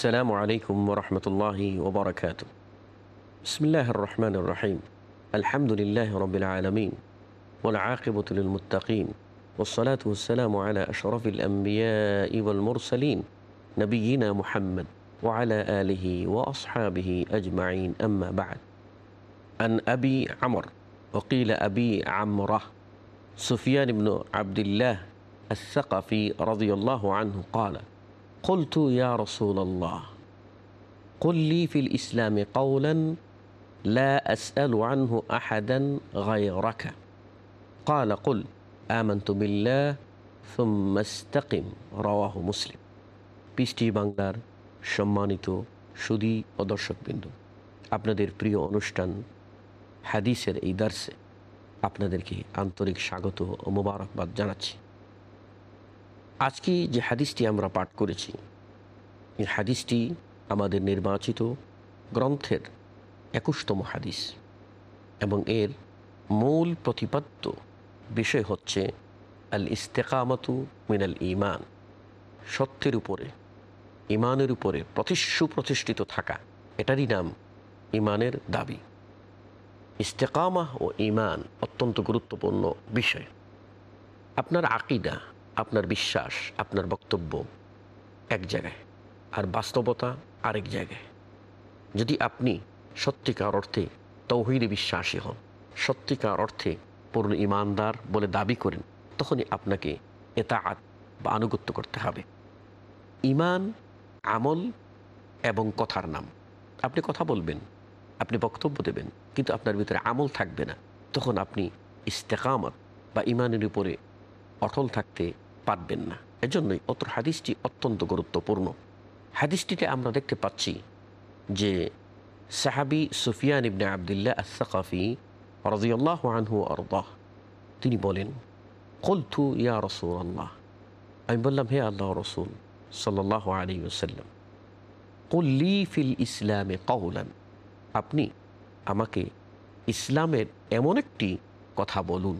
السلام عليكم ورحمة الله وبركاته. بسم الله الرحمن الرحيم. الحمد لله رب العالمين والعاقبة للمتقين والصلاة والسلام على أشرف الأنبياء والمرسلين نبينا محمد وعلى آله وأصحابه أجمعين. أما بعد عن أبي عمر وقيل أبي عمرة سفيان بن عبد الله الثقفي رضي الله عنه قال قلت يا رسول الله قل لي في الإسلام قولا لا أسأل عنه أحدا غيرك قال قل آمنت بالله ثم استقم رواه مسلم পিস্টি বাংলার সম্মানিত সুদী ও দর্শকবৃন্দ আপনাদের প্রিয় অনুষ্ঠান হাদিসের এই দার্সে আপনাদেরকে আন্তরিক স্বাগত ও মোবারকবাদ জানাচ্ছি আজকে যে হাদিসটি আমরা পাঠ করেছি, এই হাদিসটি আমাদের নির্বাচিত গ্রন্থের একুশতম হাদিস এবং এর মূল প্রতিপাদ্য বিষয় হচ্ছে আল ইস্তেকামতু মিনাল ইমান সত্যের উপরে ইমানের উপরে প্রতিষ্ঠু প্রতিষ্ঠিত থাকা, এটারই নাম ইমানের দাবি। ইস্তেকামা ও ইমান অত্যন্ত গুরুত্বপূর্ণ বিষয়। আপনার আকিদা আপনার বিশ্বাস, আপনার বক্তব্য এক জায়গায় আর বাস্তবতা আরেক জায়গায়। যদি আপনি সত্যিকার অর্থে তৌহিদে বিশ্বাসী হন, সত্যিকার অর্থে পূর্ণ ইমানদার বলে দাবি করেন, তখনই আপনাকে এতাআত বা আনুগত্য করতে হবে। ইমান, আমল এবং কথার নাম। আপনি কথা বলবেন, আপনি বক্তব্য দেবেন, কিন্তু আপনার ভিতরে আমল থাকবে না। তখন আপনি ইস্তেকামত বা ইমানের উপরে অটল থাকতে পারবেন না। এজন্যই অত হাদিসটি অত্যন্ত গুরুত্বপূর্ণ। হাদিসটিতে আমরা দেখতে পাচ্ছি যে সাহাবি সুফিয়ান ইবনে আবদুল্লাহ আসাকাফি রাজিয়াল্লাহ আনহু আরদাহ, তিনি বলেন কলথু ইয়া রসুল আল্লাহ আমি বললাম, হে আল্লাহ রসুল সাল্লাহ আলী ওসাল্লাম কল্লি ফিল ইসলামে কৌলান আপনি আমাকে ইসলামের এমন একটি কথা বলুন,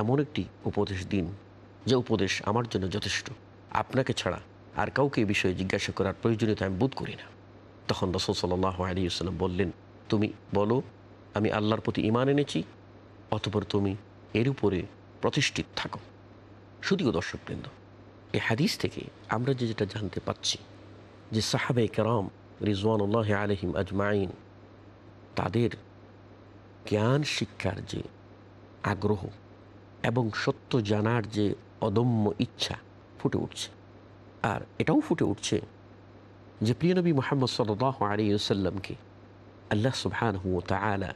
এমন একটি উপদেশ দিন। যে উপদেশ আমার জন্য যথেষ্ট। আপনাকে ছাড়া আর কাউকে এই বিষয়ে জিজ্ঞাসা করার প্রয়োজনীয়তা আমি বোধ করি না। তখন রসুল সাল্লাহ আলিয়াল্লাম বললেন, তুমি বলো, আমি আল্লাহর প্রতি ইমান এনেছি, অতপর তুমি এর উপরে প্রতিষ্ঠিত থাকো। শুধুও দর্শকবৃন্দ, এই হাদিস থেকে আমরা যে যেটা জানতে পাচ্ছি, যে সাহাবে কেরাম রিজওয়ানুল্লাহ আলহিম আজমাইন, তাদের জ্ঞান শিক্ষার যে আগ্রহ এবং সত্য জানার যে অদম্য ইচ্ছা ফুটে উঠছে। আর এটাও ফুটে উঠছে যে প্রিয়নবী মোহাম্মদ সাল্লাহ আলিয়াল্লামকে আল্লাহ সুবহান হুয়া তালা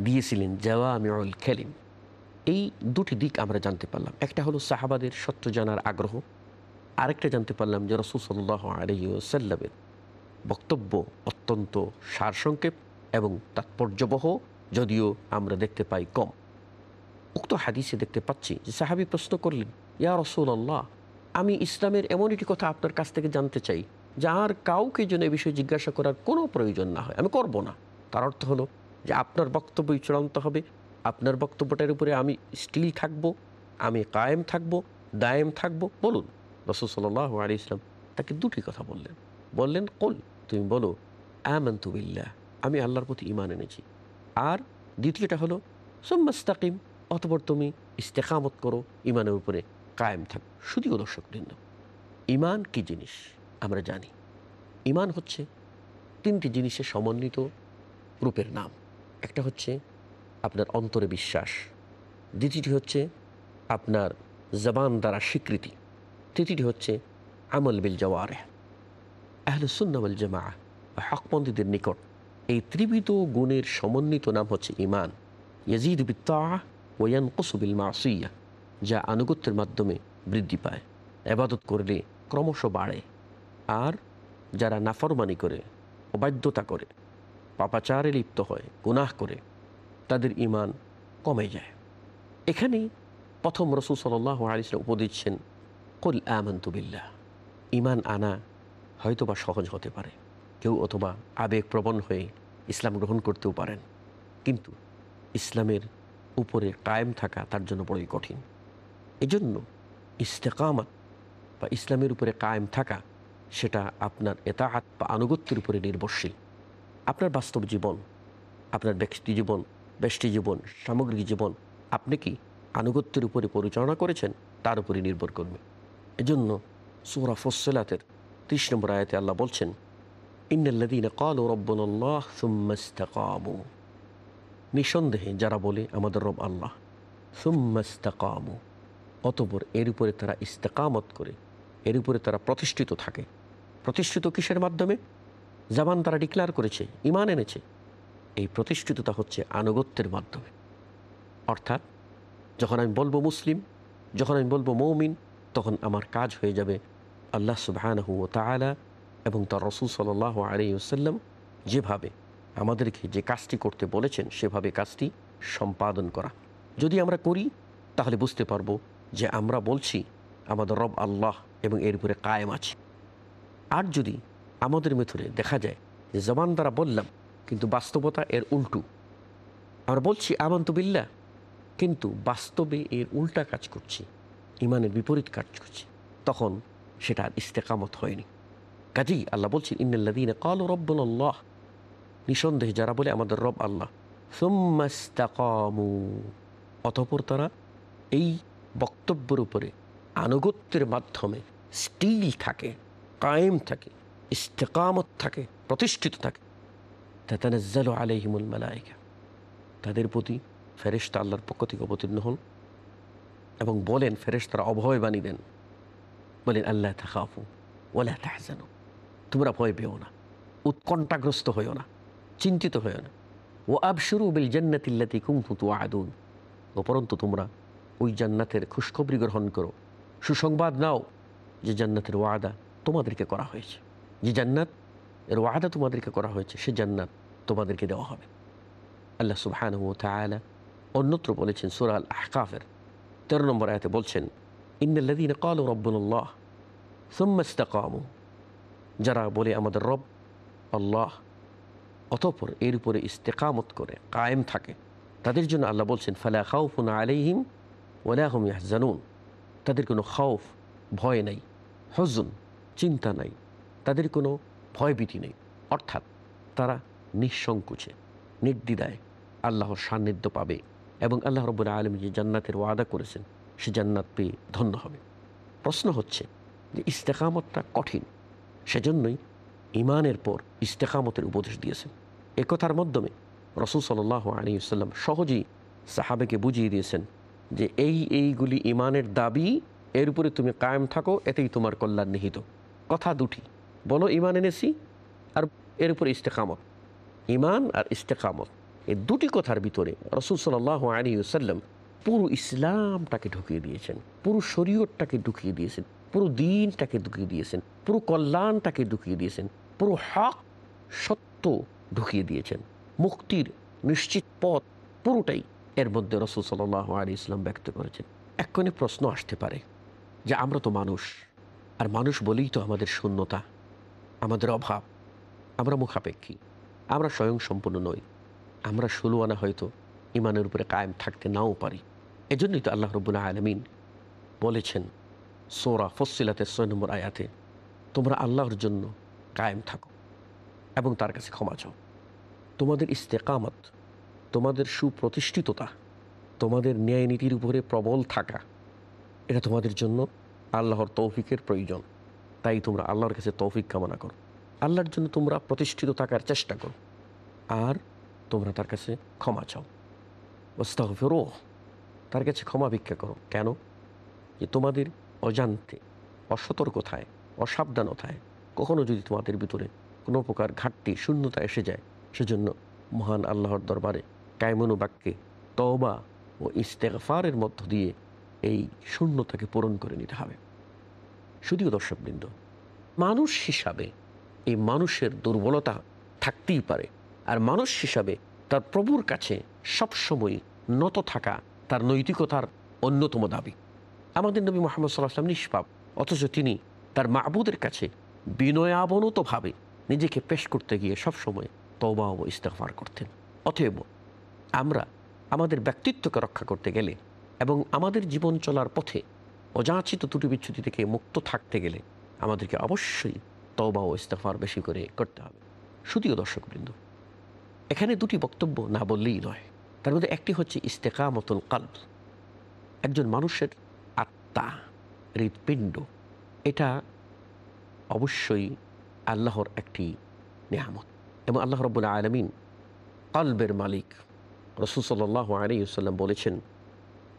দিয়েছিলেন জাওয়ামিউল খেলিম এই দুটি দিক আমরা জানতে পারলাম। একটা হলো সাহাবাদের সত্য জানার আগ্রহ। আরেকটা জানতে পারলাম যে রসুল সাল্লাহ আলিয়াল্লামের বক্তব্য অত্যন্ত সারসংক্ষেপ এবং তাৎপর্যবহ, যদিও আমরা দেখতে পাই কম। উক্ত হাদিসে দেখতে পাচ্ছি যে সাহাবি প্রশ্ন করলেন, ইয়া রসুল আল্লাহ আমি ইসলামের এমন একটি কথা আপনার কাছ থেকে জানতে চাই যার কাউকে যেন এ বিষয়ে জিজ্ঞাসা করার কোনো প্রয়োজন না হয়। আমি করব না। তার অর্থ হলো যে আপনার বক্তব্যই চূড়ান্ত হবে। আপনার বক্তব্যটার উপরে আমি স্টিল থাকব, আমি কায়েম থাকব, দায়েম থাকব। বলুন, রসুল সাল্লাহ আলী ইসলাম তাকে দুটি কথা বললেন। বললেন, কল তুমি বলো আমন্তুবিল্লাহ আমি আল্লাহর প্রতি ইমান এনেছি। আর দ্বিতীয়টা হলো সোম্মাস্তাকিম অতপর তুমি ইস্তেকামত করো ইমানের উপরে কায়েম থাক। শুধুও দর্শকবৃন্দ। ইমান কি জিনিস? আমরা জানি। ইমান হচ্ছে তিনটি জিনিসের সমন্বিত রূপের নাম। একটা হচ্ছে আপনার অন্তরে বিশ্বাস। দ্বিতীয়টি হচ্ছে আপনার জবান দ্বারা স্বীকৃতি। তৃতীয়টি হচ্ছে আমল বিল জওয়ারে। আহলুসুন্নাবল জামা হকপন্থীদের নিকট এই ত্রিবিধ গুণের সমন্বিত নাম হচ্ছে ইমান। ইয়াজিদ বিত্তা ওয়ান কসুবিল মাসিয়া যা আনুগত্যের মাধ্যমে বৃদ্ধি পায়। এবাদত করলে ক্রমশ বাড়ে। আর যারা নাফরমানি করে, অবাধ্যতা করে, পাপাচারে লিপ্ত হয়, গুনাহ করে, তাদের ইমান কমে যায়। এখানেই প্রথম রসুল সাল্লাহ আলিসরা উপদেশ দিচ্ছেন, কুল আমন্তুবিল্লাহ ইমান আনা হয়তোবা সহজ হতে পারে। কেউ অথবা আবেগপ্রবণ হয়ে ইসলাম গ্রহণ করতেও পারেন। কিন্তু ইসলামের উপরে কায়েম থাকা তার জন্য বড়ই কঠিন। এজন্য ইস্তেকামাত বা ইসলামের উপরে কায়েম থাকা সেটা আপনার এতাহাত বা আনুগত্যের উপরে নির্ভরশীল। আপনার বাস্তব জীবন, আপনার ব্যক্তি জীবন, ব্যষ্টি জীবন, সামগ্রিক জীবন আপনি কি আনুগত্যের উপরে পরিচালনা করেছেন? তার উপরে নির্ভর করবে। এজন্য সুরা ফসলাতের ত্রিশ নম্বর আয়াতে আল্লাহ বলছেন ইন্নাল্লাদিন কাল রব্বনাল্লাহ সুম্মাস্তাকামু নিঃসন্দেহে যারা বলে আমাদের রব আল্লাহ সুম্মাস্তাকামু অতপর এর উপরে তারা ইস্তেকামত করে, এর উপরে তারা প্রতিষ্ঠিত থাকে। প্রতিষ্ঠিত কিসের মাধ্যমে? জামান তারা ডিক্লেয়ার করেছে ইমান এনেছে। এই প্রতিষ্ঠিততা হচ্ছে আনুগত্যের মাধ্যমে। অর্থাৎ, যখন আমি বলব মুসলিম, যখন আমি বলব মৌমিন, তখন আমার কাজ হয়ে যাবে আল্লাহ সুবাহানহু তালা এবং তার রসুল সাল্লাহ আলিউসাল্লাম যেভাবে আমাদেরকে যে কাজটি করতে বলেছেন, সেভাবে কাজটি সম্পাদন করা। যদি আমরা করি, তাহলে বুঝতে পারব যে আমরা বলছি, আমাদের রব আল্লাহ এবং এর উপরে কায়েম আছে। আর যদি আমাদের মেথরে দেখা যায় যে জবান দ্বারা বললাম, কিন্তু বাস্তবতা এর উল্টু। আমরা বলছি, আমন্ত বিল্লা কিন্তু বাস্তবে এর উল্টা কাজ করছি ইমানের বিপরীত কাজ করছি, তখন সেটা আর ইস্তেকামত হয়নি। কাজেই আল্লাহ বলছেন ইন্নাল্লাদিন কাল রব্বুল আল্লাহ নিঃসন্দেহে যারা বলে আমাদের রব আল্লাহ। অতপর তারা এই বক্তব্যের উপরে আনুগত্যের মাধ্যমে স্টিল থাকে, কায়েম থাকে, ইস্তেকামত থাকে, প্রতিষ্ঠিত থাকে। তাতানাজ্জালু আলাইহিমুল মালাইকা তাদের প্রতি ফেরেশতা আল্লাহর পক্ষ থেকে অবতীর্ণ হন এবং বলেন, ফেরেশতারা অভয় বাণী দেন। বলেন আল্লাহ তাকাফু ওলা তোমরা ভয় পেও না, উৎকণ্ঠাগ্রস্ত হইও না। চিন্তিত হইও না ও আবশুরু বিল জান্নাতিল্লাতি কুমফুতু আদুন উপরন্তু তোমরা ওই জান্নাতের খুশখবরি গ্রহণ করো। সুসংবাদ নাও যে জান্নাতের ওয়াদা তোমাদেরকে করা হয়েছে। যে জান্নাত, এর ওয়াদা তোমাদেরকে করা হয়েছে, সে জান্নাত তোমাদেরকে দেওয়া হবে। আল্লাহ সুবহান ও তালা অন্যত্র বলেছেন সুরাল আহকাফের তেরো নম্বর আয়াতে বলছেন ইন্নাল্লাদিন কাল রব্বুল্লাহ সুম্মাস্তাকামু যারা বলে, আমাদের রব আল্লাহ অতপর এর উপরে ইস্তেকামত করে, কায়েম থাকে। তাদের জন্য আল্লাহ বলছেন, ফালা খাউফুন আলাইহিম ওলাহম ইয়াহজানুন। তাদের কোনো খাউফ, ভয় নেই, হজুন, চিন্তা নাই। তাদের কোনো ভয়ভীতি নেই। অর্থাৎ তারা নিঃসংকোচে, নির্দ্বিধায় আল্লাহর সান্নিধ্য পাবে এবং আল্লাহ রব্বুল আলম যে জান্নাতের ওয়াদা করেছেন, সে জান্নাত পেয়ে ধন্য হবে। প্রশ্ন হচ্ছে যে ইস্তেকামতটা কঠিন, সেজন্যই ইমানের পর ইস্তেকামতের উপদেশ দিয়েছেন। একথার মাধ্যমে রসুল সাল্লাহ আলী সাল্লাম সহজেই সাহাবেকে বুঝিয়ে দিয়েছেন যে এই এইগুলি ইমানের দাবি, এর উপরে তুমি কায়েম থাকো, এতেই তোমার কল্যাণ নিহিত। কথা দুটি, বলো ইমান এনেছি আর এর উপরে ইস্তেকামত। ইমান আর ইস্তেকামত, এই দুটি কথার ভিতরে রসুল সাল্লাহ আলী সাল্লাম পুরো ইসলামটাকে ঢুকিয়ে দিয়েছেন, পুরো শরীয়তটাকে ঢুকিয়ে দিয়েছেন, পুরো দিনটাকে ঢুকিয়ে দিয়েছেন, পুরো কল্যাণটাকে ঢুকিয়ে দিয়েছেন, পুরো হক সত্য ঢুকিয়ে দিয়েছেন। মুক্তির নিশ্চিত পথ পুরোটাই এর মধ্যে রসুল সাল্লাহ আলী ইসলাম ব্যক্ত করেছেন। এক্ষণে প্রশ্ন আসতে পারে যে আমরা তো মানুষ, আর মানুষ বলেই তো আমাদের শূন্যতা, আমাদের অভাব, আমরা মুখাপেক্ষী, আমরা স্বয়ং সম্পূর্ণ নই, আমরা ষোলো আনা হয়তো ইমানের উপরে কায়েম থাকতে নাও পারি। এজন্যই তো আল্লাহ রবুল্লাহ আলমিন বলেছেন, সোরা ফসিলাতে ছয় নম্বর আয়াতে, তোমরা আল্লাহর জন্য কায়েম থাকো। এবং তার কাছে ক্ষমা চাও। তোমাদের ইস্তেকামত, তোমাদের সুপ্রতিষ্ঠিততা, তোমাদের ন্যায় নীতির উপরে প্রবল থাকা, এটা তোমাদের জন্য আল্লাহর তৌফিকের প্রয়োজন। তাই তোমরা আল্লাহর কাছে তৌফিক কামনা করো। আল্লাহর জন্য তোমরা প্রতিষ্ঠিত থাকার চেষ্টা করো। আর তোমরা তার কাছে ক্ষমা চাও। ওস্তাহ ফেরো তার কাছে ক্ষমা ভিক্ষা করো। কেন? যে তোমাদের অজান্তে, অসতর্কতায়, অসাবধানতায়, কখনো যদি তোমাদের ভিতরে কোনো প্রকার ঘাটতি, শূন্যতা এসে যায়। সেজন্য মহান আল্লাহর দরবারে কায়মনু বাক্যে তওবা ও ইস্তেগফারের মধ্য দিয়ে এই শূন্যতাকে পূরণ করে নিতে হবে। শুধুও দর্শকবৃন্দ, মানুষ হিসাবে এই মানুষের দুর্বলতা থাকতেই পারে আর মানুষ হিসাবে তার প্রভুর কাছে সবসময় নত থাকা তার নৈতিকতার অন্যতম দাবি। আমাদের নবী মোহাম্মদ সাল্লাহ আসলাম নিষ্পাপ, অথচ তিনি তার মাহবুদের কাছে বিনয়াবনতভাবে নিজেকে পেশ করতে গিয়ে সবসময় তওবা ও ইস্তেফার করতেন। অতএব আমরা আমাদের ব্যক্তিত্বকে রক্ষা করতে গেলে এবং আমাদের জীবন চলার পথে অযাচিত ত্রুটি বিচ্ছুতি থেকে মুক্ত থাকতে গেলে আমাদেরকে অবশ্যই তওবা ও ইস্তেফার বেশি করে করতে হবে। শুধুও দর্শকবৃন্দ, এখানে দুটি বক্তব্য না বললেই নয়। তার মধ্যে একটি হচ্ছে ইস্তেকামতুল কাল্ব, একজন মানুষের আত্মা হৃৎপিণ্ড। এটা অবশ্যই আল্লাহর একটি নেয়ামত। এবং আল্লাহ রব্বুল আলমিন কলবের মালিক রসুসল্লাহ আলিউসাল্লাম বলেছেন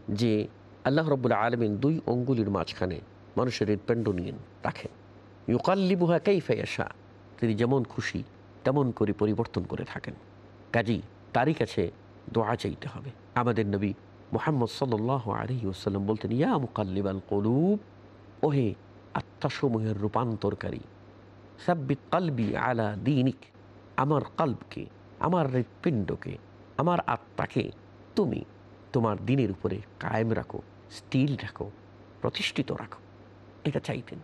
যে, আল্লাহ রব্বুল আলমিন দুই অঙ্গুলির মাঝখানে মানুষের হৃৎপিণ্ড নিয়ে রাখেন। ইউকাল্লিবুহা কাইফাইয়াশা তিনি যেমন খুশি তেমন করে পরিবর্তন করে থাকেন। কাজী তারই কাছে দোয়া চাইতে হবে। আমাদের নবী মোহাম্মদ সাল্লাহ আলী ওসাল্লাম বলতেন, ইয়া মুকাল্লিবাল কলুব, ওহে আত্মাসমূহের রূপান্তরকারী সাব্বিত কালবি আলা দিনিক, আমার কাল্বকে, আমার হৃৎপিণ্ডকে, আমার আত্মাকে তুমি তোমার দিনের উপরে কায়েম রাখো স্টিল রাখো, প্রতিষ্ঠিত রাখো। এটা চাইতেন।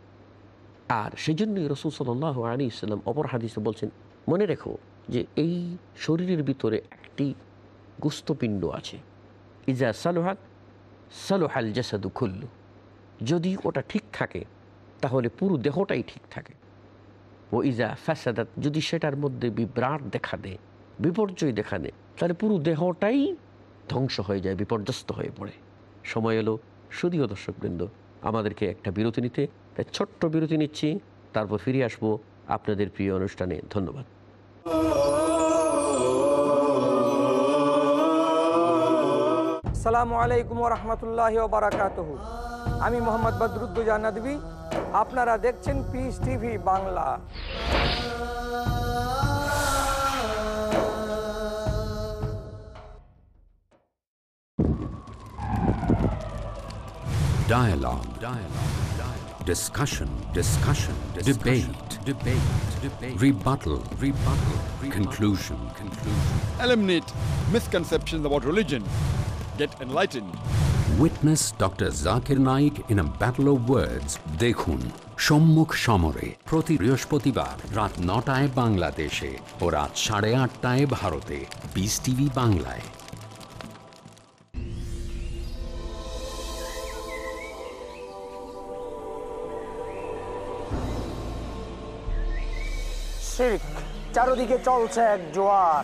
আর সেই জন্যই রসুল সাল্লাহ আলী ইসলাম অপর হাদিসে বলছেন, মনে রেখো যে এই শরীরের ভিতরে একটি গুস্তপিণ্ড আছে। ইজা সালোহাত, সালোহাল জাসাদু খুল্লু যদি ওটা ঠিক থাকে, তাহলে পুরো দেহটাই ঠিক থাকে। ও ইজা ফ্যাসাদাত যদি সেটার মধ্যে বিভ্রাট দেখা দেয়, বিপর্যয় দেখা দেয়, তাহলে পুরো দেহটাই ধ্বংস হয়ে যায়, বিপর্যস্ত হয়ে পড়ে। সময় এলো। শুধুও দর্শকবৃন্দ, আমাদেরকে একটা বিরতি নিতে। তাই ছোট্ট বিরতি নিচ্ছি। তারপর ফিরে আসব আপনাদের প্রিয় অনুষ্ঠানে। ধন্যবাদ। সালামু আলাইকুম রহমতুল্লাহ বারাকাত আমি মোহাম্মদ বদরুদ্দুজা আপনারা দেখছেন peace TV Bangla Dialogue. Dialogue. Dialogue. Discussion. Discussion. Debate. Debate. Debate. Rebuttal. Rebuttal. Conclusion. Conclusion. eliminate misconceptions about religion, get enlightened. Witness Dr. Zakir Naik in a battle of words. দেখুন, সম্মুখ সমরে, প্রতি বৃহস্পতিবার রাত নটায় বাংলাদেশে ও রাত সাড়ে আটটায় ভারতে বিস টিভি বাংলায় চারদিকে চলছে এক জোয়ার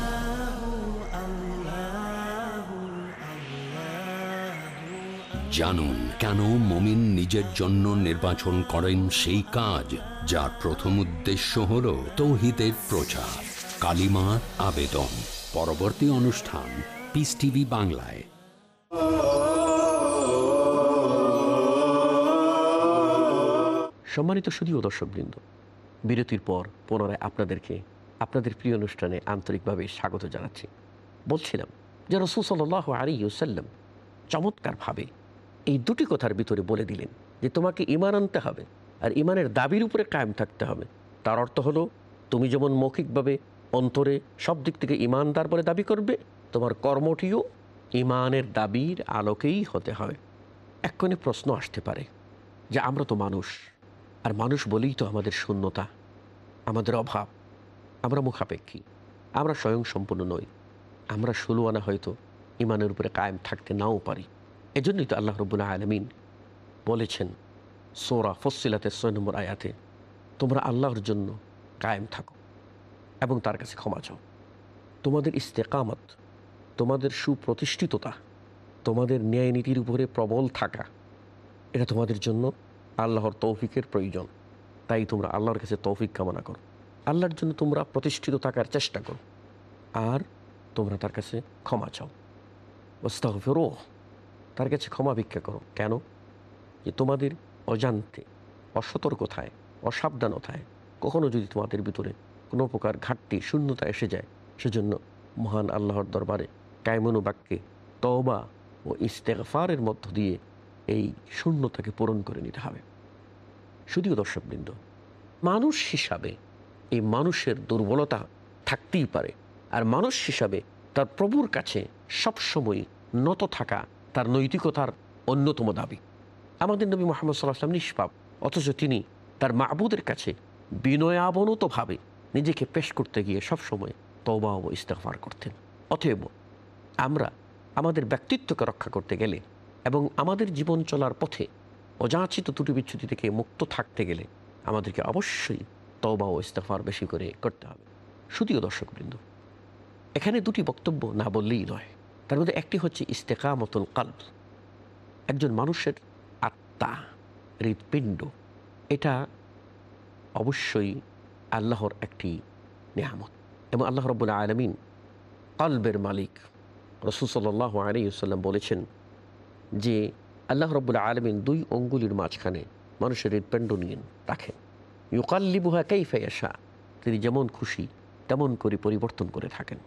জানুন কেন মমিন নিজের জন্য নির্বাচন করেন সেই কাজ, যার প্রথম উদ্দেশ্য হল তৌহিদের প্রচার। কালিমার আবেদন। পরবর্তী অনুষ্ঠান পিস টিভি বাংলায়। সম্মানিত শুধুও দর্শকবৃন্দ, বিরতির পর পুনরায় আপনাদেরকে আপনাদের প্রিয় অনুষ্ঠানে আন্তরিকভাবে স্বাগত জানাচ্ছি। বলছিলাম যে রসুল সাল্লাহ আলী ইউসাল্লাম চমৎকারভাবে এই দুটি কথার ভিতরে বলে দিলেন যে তোমাকে ইমান আনতে হবে আর ইমানের দাবির উপরে কায়েম থাকতে হবে। তার অর্থ হলো, তুমি যেমন মৌখিকভাবে অন্তরে সব দিক থেকে ইমানদার বলে দাবি করবে, তোমার কর্মটিও ইমানের দাবির আলোকেই হতে হবে। এক্ষণে প্রশ্ন আসতে পারে যে, আমরা তো মানুষ, আর মানুষ বলেই তো আমাদের শূন্যতা, আমাদের অভাব, আমরা মুখাপেক্ষী, আমরা স্বয়ং সম্পূর্ণ নই, আমরা ষোলো আনা হয়তো ইমানের উপরে কায়েম থাকতে নাও পারি। এজন্যই তো আল্লাহ রবুল্লাহ আলমিন বলেছেন, সোরা ফসিলাতে ছয় নম্বর আয়াতে, তোমরা আল্লাহর জন্য কায়েম থাকো এবং তার কাছে ক্ষমা চাও। তোমাদের ইস্তেকামত, তোমাদের সুপ্রতিষ্ঠিততা, তোমাদের ন্যায় নীতির উপরে প্রবল থাকা, এটা তোমাদের জন্য আল্লাহর তৌফিকের প্রয়োজন। তাই তোমরা আল্লাহর কাছে তৌফিক কামনা করো। আল্লাহর জন্য তোমরা প্রতিষ্ঠিত থাকার চেষ্টা করো। আর তোমরা তার কাছে ক্ষমা চাও। ওস্তাগফিরো তার কাছে ক্ষমা ভিক্ষা করো। কেন? যে তোমাদের অজান্তে অসতর্কতায়, অসাবধানতায় কখনো যদি তোমাদের ভিতরে কোনো প্রকার ঘাটতি, শূন্যতা এসে যায়, সেজন্য মহান আল্লাহর দরবারে কায়মনু বাক্যে তওবা ও ইস্তেগফারের মধ্য দিয়ে এই শূন্যতাকে পূরণ করে নিতে হবে। শুধুও দর্শকবৃন্দ, মানুষ হিসাবে এই মানুষের দুর্বলতা থাকতেই পারে। আর মানুষ হিসাবে তার প্রভুর কাছে সবসময় নত থাকা তার নৈতিকতার অন্যতম দাবি। আমাদের নবী মোহাম্মদ সাল্লাহ আসলাম নিষ্পাপ, অথচ তিনি তার মাহবুদের কাছে বিনয়াবনতভাবে নিজেকে পেশ করতে গিয়ে সবসময় তওবা ও ইস্তেফার করতেন। অতএব আমরা আমাদের ব্যক্তিত্বকে রক্ষা করতে গেলে এবং আমাদের জীবন চলার পথে অযাচিত ত্রুটি বিচ্ছুতি থেকে মুক্ত থাকতে গেলে আমাদেরকে অবশ্যই তওবা ও ইস্তেফার বেশি করে করতে হবে। শুধুও দর্শকবৃন্দ, এখানে দুটি বক্তব্য না বললেই নয়। তার মধ্যে একটি হচ্ছে ইস্তেকামতুল কাল্ব, একজন মানুষের আত্মা, হৃৎপিণ্ড। এটা অবশ্যই আল্লাহর একটি নেহামত এবং আল্লাহ রব্বুল আলমিন কলবের মালিক। রসুল সাল্লাহ আলিউসাল্লাম বলেছেন যে, আল্লাহ রব্বুল আলমিন দুই অঙ্গুলির মাঝখানে মানুষের হৃৎপিণ্ড নিয়ে রাখেন। ইউকাল্লিবুহা কেই ফেয়াশা তিনি যেমন খুশি তেমন করে পরিবর্তন করে থাকেন।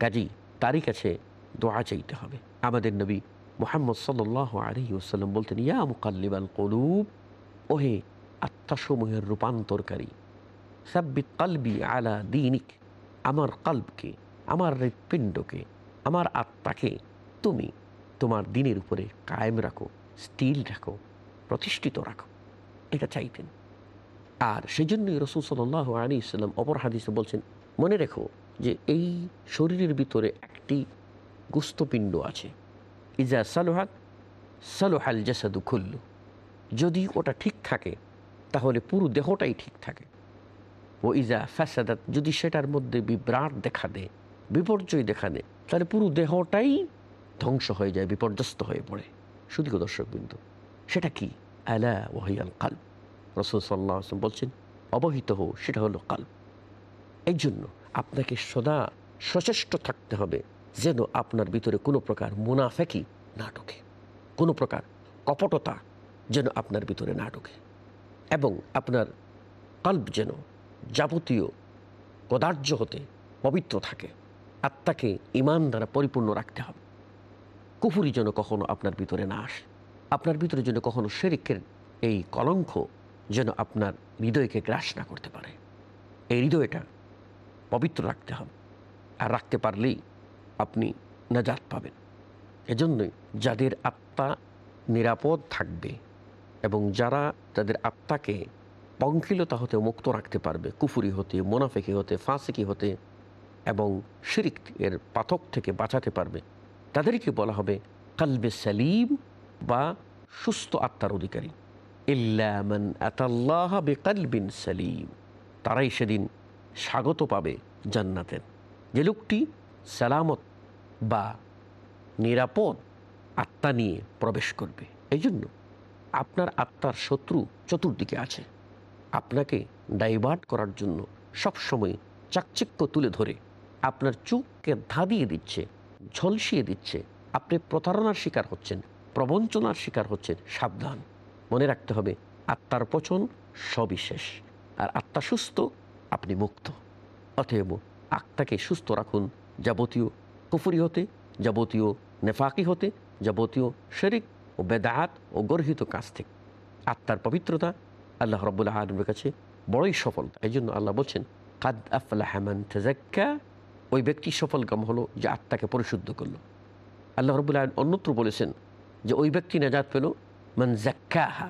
কাজী তারই কাছে দোয়া চাইতে হবে। আমাদের নবী মোহাম্মদ সাল্লাহ আলহি ওসাল্লাম বলতেন, ইয়া মুকাল্লিবাল কলুব, ওহে আত্মাসমূহের রূপান্তরকারী, সাব্বিত কালবি আলা দিনিক, আমার কাল্বকে, আমার হৃৎপিণ্ডকে, আমার আত্মাকে তুমি তোমার দিনের উপরে কায়েম রাখো, স্থির রাখো, প্রতিষ্ঠিত রাখো। এটা চাইতেন। আর সেই জন্যই রসুল সাল্লাহ আলী ইসলাম অপর হাদিসে বলছেন, মনে রেখো যে এই শরীরের ভিতরে একটি গুস্তপিণ্ড আছে। ইজা সালোহাত, সালোহাল জাসাদু খুল্লু যদি ওটা ঠিক থাকে, তাহলে পুরো দেহটাই ঠিক থাকে। ও ইজা ফ্যাসাদাত যদি সেটার মধ্যে বিভ্রাট দেখা দেয়, বিপর্যয় দেখা দেয়, তাহলে পুরো দেহটাই ধ্বংস হয়ে যায়, বিপর্যস্ত হয়ে পড়ে। শুধু দর্শক বিন্দু, সেটা কি? আলা ওহিয়াল কাল রসুল সাল্লাহ আসলাম বলছেন, অবহিত হো সেটা হলো কাল এই জন্য আপনাকে সদা সচেষ্ট থাকতে হবে। যেন আপনার ভিতরে কোনো প্রকার মুনাফেকি না ঢোকে। কোনো প্রকার কপটতা যেন আপনার ভিতরে না ঢোকে। এবং আপনার কল্প যেন যাবতীয় কদার্য হতে পবিত্র থাকে। আত্মাকে ইমান দ্বারা পরিপূর্ণ রাখতে হবে। কুফুরি যেন কখনো আপনার ভিতরে না আসে। আপনার ভিতরে যেন কখনো শেরিকের এই কলঙ্ক যেন আপনার হৃদয়কে গ্রাস না করতে পারে। এই হৃদয়টা পবিত্র রাখতে হবে। আর রাখতে পারলেই আপনি নাজাত পাবেন। এজন্যই যাদের আত্মা নিরাপদ থাকবে এবং যারা তাদের আত্মাকে পঙ্কিলতা হতে মুক্ত রাখতে পারবে, কুফুরি হতে, মোনাফেকি হতে, ফাঁসিকি হতে এবং শিরিক এর পাথক থেকে বাঁচাতে পারবে, তাদেরকে বলা হবে কালবে সালিম বা সুস্থ আত্মার অধিকারী। ইল্লামান আতাল্লাহ বেকালবিন সালিম। তারাই সেদিন স্বাগত পাবে জান্নাতের। যে লোকটি সালামত বা নিরাপদ আত্মা নিয়ে প্রবেশ করবে। এই জন্য আপনার আত্মার শত্রু চতুর্দিকে আছে। আপনাকে ডাইভার্ট করার জন্য সবসময় চাকচিক্য তুলে ধরে আপনার চোখকে ধাঁধিয়ে দিচ্ছে, ঝলসিয়ে দিচ্ছে। আপনি প্রতারণার শিকার হচ্ছেন, প্রবঞ্চনার শিকার হচ্ছেন, সাবধান। মনে রাখতে হবে, আত্মার পচন সবিশেষ, আর আত্মা সুস্থ, আপনি মুক্ত। অতএব আত্মাকে সুস্থ রাখুন যাবতীয় কুফুরি হতে, যাবতীয় নেফাকি হতে, যাবতীয় শরিক ও বেদাহাত ও গর্হিত কাজ থেকে। আত্মার পবিত্রতা আল্লাহ রব্বুল্লাহ আলমের কাছে বড়ই সফলতা এই জন্য আল্লাহ বলছেন, কাদ আফলাহমান ওই ব্যক্তি সফল কাম হলো যে আত্মাকে পরিশুদ্ধ করল। আল্লাহ রবুল্লাহ অন্যত্র বলেছেন যে ওই ব্যক্তি নাজাত পেল মান জাক্কাহা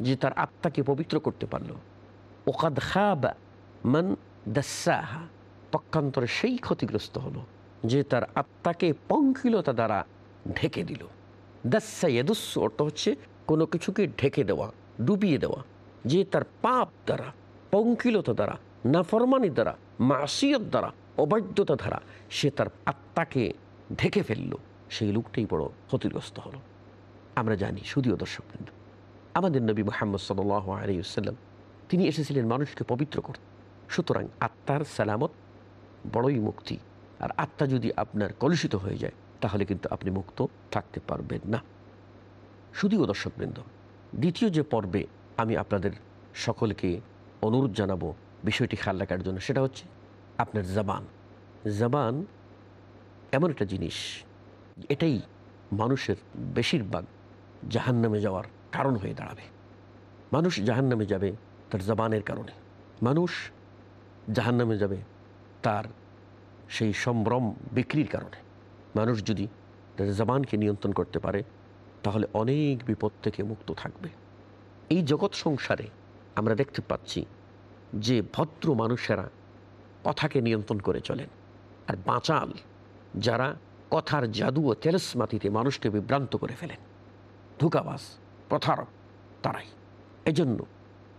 যে তার আত্মাকে পবিত্র করতে পারল। ওকাদ খাবা মান দাসাহা। পক্ষান্তরে সেই ক্ষতিগ্রস্ত হলো যে তার আত্মাকে পঙ্কিলতা দ্বারা ঢেকে দিল। দাসা ইয়াদুস অর্থ হচ্ছে কোনো কিছুকে ঢেকে দেওয়া, ডুবিয়ে দেওয়া, যে তার পাপ দ্বারা, পঙ্কিলতা দ্বারা, নাফরমানি দ্বারা, মাসিয়ত দ্বারা, অবাধ্যতা দ্বারা সে তার আত্মাকে ঢেকে ফেলল। সেই লোকটাই বড় ক্ষতিগ্রস্ত হলো। আমরা জানি শুধুও দর্শকবৃন্দ আমাদের নবী মোহাম্মদ সাল আলিউসাল্লাম তিনি এসেছিলেন মানুষকে পবিত্র করতে। সুতরাং আত্মার সালামত বড়ই মুক্তি। আর আত্মা যদি আপনার কলুষিত হয়ে যায়, তাহলে কিন্তু আপনি মুক্ত থাকতে পারবেন না। শুধুও দর্শকবৃন্দ, দ্বিতীয় যে পর্বে আমি আপনাদের সকলকে অনুরোধ জানাব, বিষয়টি খেয়াল রাখার জন্য, সেটা হচ্ছে আপনার জবান। জবান এমন একটা জিনিস, এটাই মানুষের বেশিরভাগ জাহান্নামে যাওয়ার কারণ হয়ে দাঁড়াবে। মানুষ জাহান্নামে যাবে তার জবানের কারণে। মানুষ জাহান্নামে যাবে তার সেই সম্ভ্রম বিক্রির কারণে। মানুষ যদি জবানকে নিয়ন্ত্রণ করতে পারে, তাহলে অনেক বিপদ থেকে মুক্ত থাকবে। এই জগৎ সংসারে আমরা দেখতে পাচ্ছি যে ভদ্র মানুষেরা কথাকে নিয়ন্ত্রণ করে চলেন। আর বাঁচাল যারা কথার জাদু ও তেলসমাতিতে মানুষকে বিভ্রান্ত করে ফেলেন। ধোকাবাস প্রথারক তারাই। এজন্য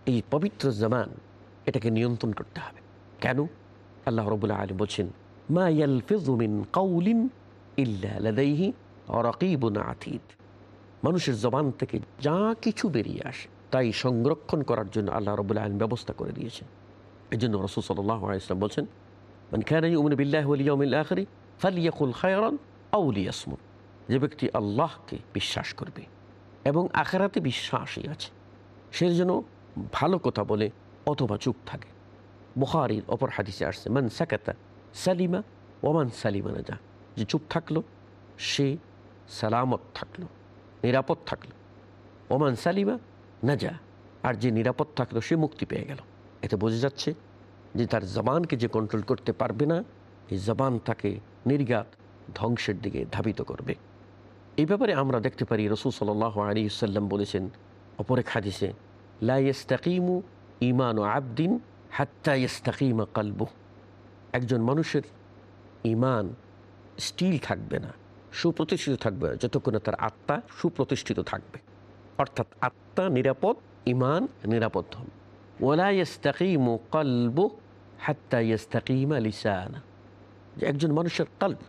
এই পবিত্র জামান এটাকে নিয়ন্ত্রণ করতে হবে। কেন? আল্লাহ রবুল্লাহ আলী বলছেন, মা ইয়ালফিযু মিন কাউলিন ইল্লা লাদাইহি রাকিবুন আতীদ মানুষের জবান থেকে যা কিছু বেরিয়ে আসে, তাই সংরক্ষণ করার জন্য আল্লাহ রবুল্লাহ আলম ব্যবস্থা করে দিয়েছেন। এই জন্য রসুল সাল্লাহ ইসলাম বলছেন, মান খান ইউমিন বিল্লাহ ওয়াল ইয়াউমিল আখির ফালিয়াকুল খায়রান আও লিয়াসমুত। যে ব্যক্তি আল্লাহকে বিশ্বাস করবে এবং আখেরাতে বিশ্বাসই আছে, সে যেন ভালো কথা বলে অথবা চুপ থাকে। বুখারির অপর হাদিসে আসছে, মান সাকাতা সালিমা ওমান সালিমা যা যে চুপ থাকল, সে সালামত থাকল, নিরাপদ থাকল। ওমান সালিমা না যা আর যে নিরাপদ থাকল, সে মুক্তি পেয়ে গেল। এতে বোঝা যাচ্ছে যে তার জবানকে যে কন্ট্রোল করতে পারবে না, এই জবান তাকে নির্গাত ধ্বংসের দিকে ধাবিত করবে। এই ব্যাপারে আমরা দেখতে পারি, রসুল সাল আলী সাল্লাম বলেছেন, অপরে খাদিসে লাইস্তাকিমু ইমান ও আবদিন হাত্তা ইস্তাকিমা কালবু। একজন মানুষের ইমান স্টিল থাকবে না, সুপ্রতিষ্ঠিত থাকবে না, যতক্ষণ তার আত্মা সুপ্রতিষ্ঠিত থাকবে। অর্থাৎ আত্মা নিরাপদ ইমান নিরাপদ হবে ওলা ইস্তাকিমু কালবু হাত্তা ইস্তাকিমা লিসানা। যে একজন মানুষের কাল্ব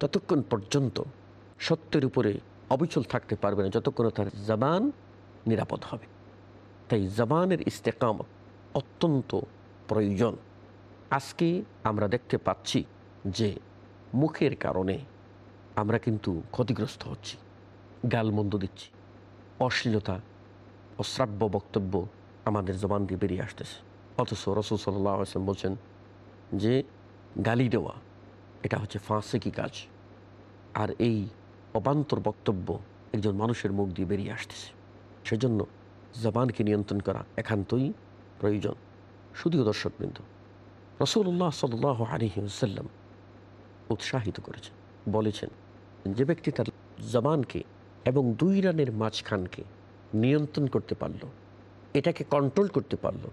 ততক্ষণ পর্যন্ত সত্যের উপরে অবিচল থাকতে পারবে না, যতক্ষণ তার জবান নিরাপদ হবে। তাই জবানের ইস্তেকামত অত্যন্ত প্রয়োজন। আজকে আমরা দেখতে পাচ্ছি যে মুখের কারণে আমরা কিন্তু ক্ষতিগ্রস্ত হচ্ছি, গালমন্দ দিচ্ছি, অশ্লীলতা অশ্রাব্য বক্তব্য আমাদের জবান দিয়ে বেরিয়ে আসতেছে। অথচ রসুল সাল্লাহ আসলাম বলছেন যে গালি দেওয়া, এটা হচ্ছে ফাঁসেকি কাজ। আর এই অবান্তর বক্তব্য একজন মানুষের মুখ দিয়ে বেরিয়ে আসতেছে। সেজন্য জবানকে নিয়ন্ত্রণ করা একান্তই প্রয়োজন। শুধুও দর্শকবৃন্দ। রসুল্লাহ সাল আলহিউসাল্লাম উৎসাহিত করেছেন। বলেছেন, যে ব্যক্তি তার জবানকে এবং দুই রানের মাঝখানকে নিয়ন্ত্রণ করতে পারল, এটাকে কন্ট্রোল করতে পারল,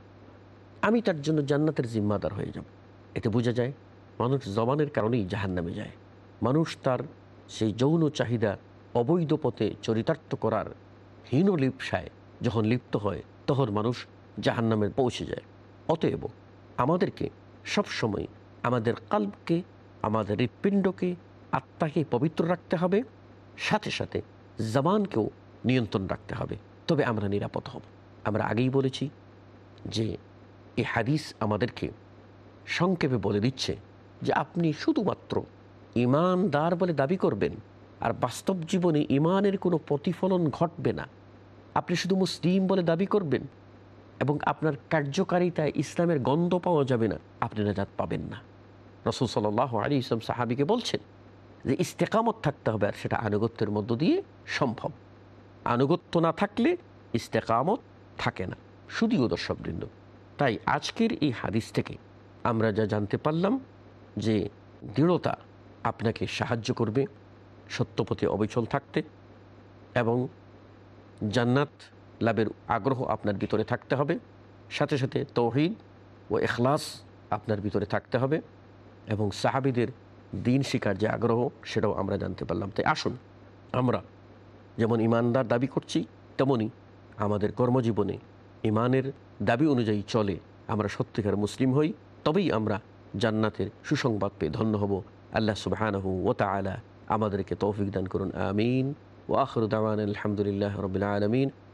আমি তার জন্য জান্নাতের জিম্মাদার হয়ে যাব। এতে বোঝা যায়, মানুষ জবানের কারণেই জাহান নামে যায়। মানুষ তার সেই যৌন চাহিদা অবৈধ পথে চরিতার্থ করার হীন লিপসায় যখন লিপ্ত হয়, তখন মানুষ জাহান নামে পৌঁছে যায়। অতএব আমাদেরকে সবসময় আমাদের কাল্পকে আমাদের হৃৎপিণ্ডকে, আত্মাকে পবিত্র রাখতে হবে। সাথে সাথে জবানকেও নিয়ন্ত্রণ রাখতে হবে। তবে আমরা নিরাপদ হব। আমরা আগেই বলেছি যে এই হাদিস আমাদেরকে সংক্ষেপে বলে দিচ্ছে যে আপনি শুধুমাত্র ইমানদার বলে দাবি করবেন আর বাস্তব জীবনে ইমানের কোনো প্রতিফলন ঘটবে না। আপনি শুধু মুসলিম বলে দাবি করবেন এবং আপনার কার্যকারিতায় ইসলামের গন্ধ পাওয়া যাবে না, আপনি নাজাত পাবেন না। রসুল সাল্লাহ আলী ইসলাম সাহাবিকে বলছেন যে ইস্তেকামত থাকতে হবে আর সেটা আনুগত্যের মধ্য দিয়ে সম্ভব। আনুগত্য না থাকলে ইস্তেকামত থাকে না শুধুও দর্শকবৃন্দ। তাই আজকের এই হাদিস থেকে আমরা যা জানতে পারলাম যে দৃঢ়তা আপনাকে সাহায্য করবে সত্যপথে অবিচল থাকতে এবং জান্নাত লাভের আগ্রহ আপনার ভিতরে থাকতে হবে। সাথে সাথে তৌহিদ ও এখলাস আপনার ভিতরে থাকতে হবে এবং সাহাবিদের দিন শিকার যে আগ্রহ সেটাও আমরা জানতে পারলাম। তাই আসুন আমরা যেমন ইমানদার দাবি করছি তেমনই আমাদের কর্মজীবনে ইমানের দাবি অনুযায়ী চলে আমরা সত্যিকার মুসলিম হই, তবেই আমরা জান্নাতের সুসংবাদ পেয়ে ধন্য হব। আল্লাহ সুবাহানহু ও তালা আমাদেরকে তৌফিক দান করুন। আমিন। ও আখর দাওয়ান আলহামদুলিল্লাহ রবিল আলমিন।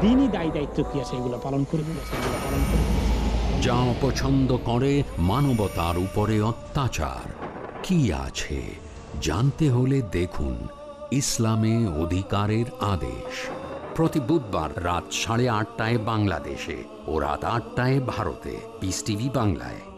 দিনই দায় দায়িত্ব কি আছে? এগুলো পালন করব সেগুলো পালন করব যা অপছন্দ করে মানবতার উপরে অত্যাচার। কি আছে? জানতে হলে দেখুন ইসলামে অধিকারের আদেশ। প্রতি বুধবার রাত সাড়ে আটটায় বাংলাদেশে ও রাত আটটায় ভারতে। পিস টিভি বাংলায়।